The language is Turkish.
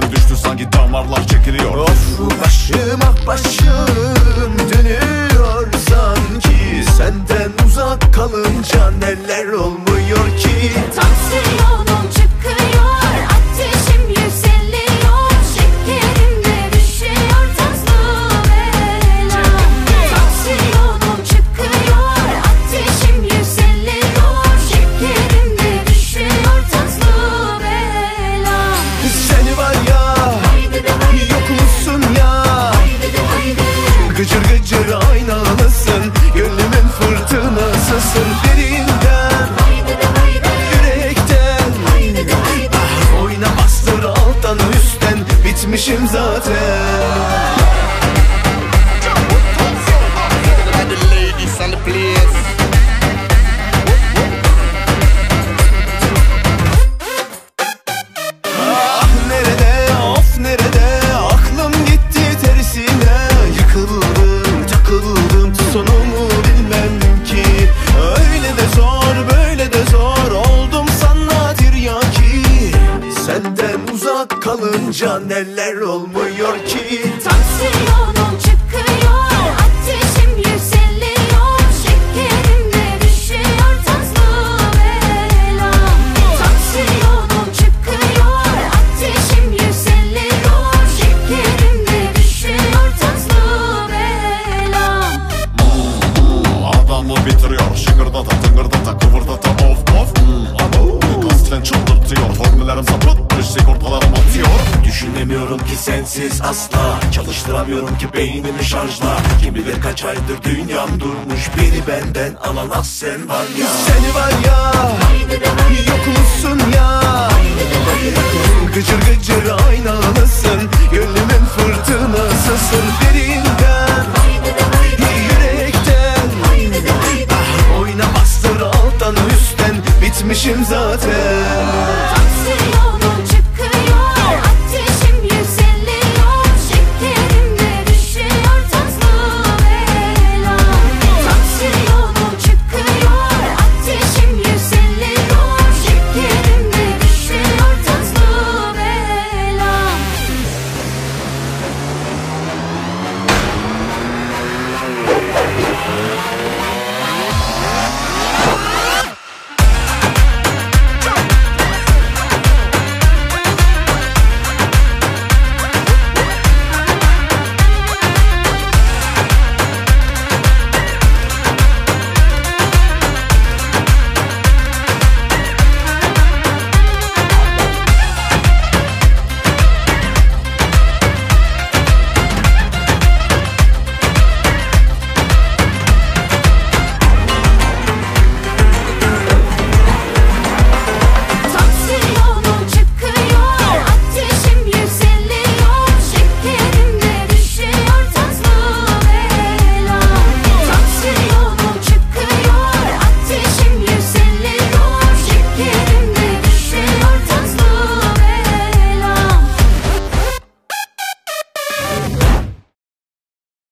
şekerim düştü sanki damarlar çekiliyor. Of başım ah başım dönüyor sanki Senden Bitmişim zaten kalınca neler olmuyor ki? Tansiyonum çıkıyor, sensiz asla Çalıştıramıyorum ki beynimi şarjla. Kim bilir kaç aydır dünyam durmuş Biri benden alan az sen var ya. Seni var ya Yok musun ya. Gıcır gıcır aynalısın Gönlümün fırtınasısın Derinden. Yürekten. Ah, Oynamazdır alttan üstten Bitmişim zaten.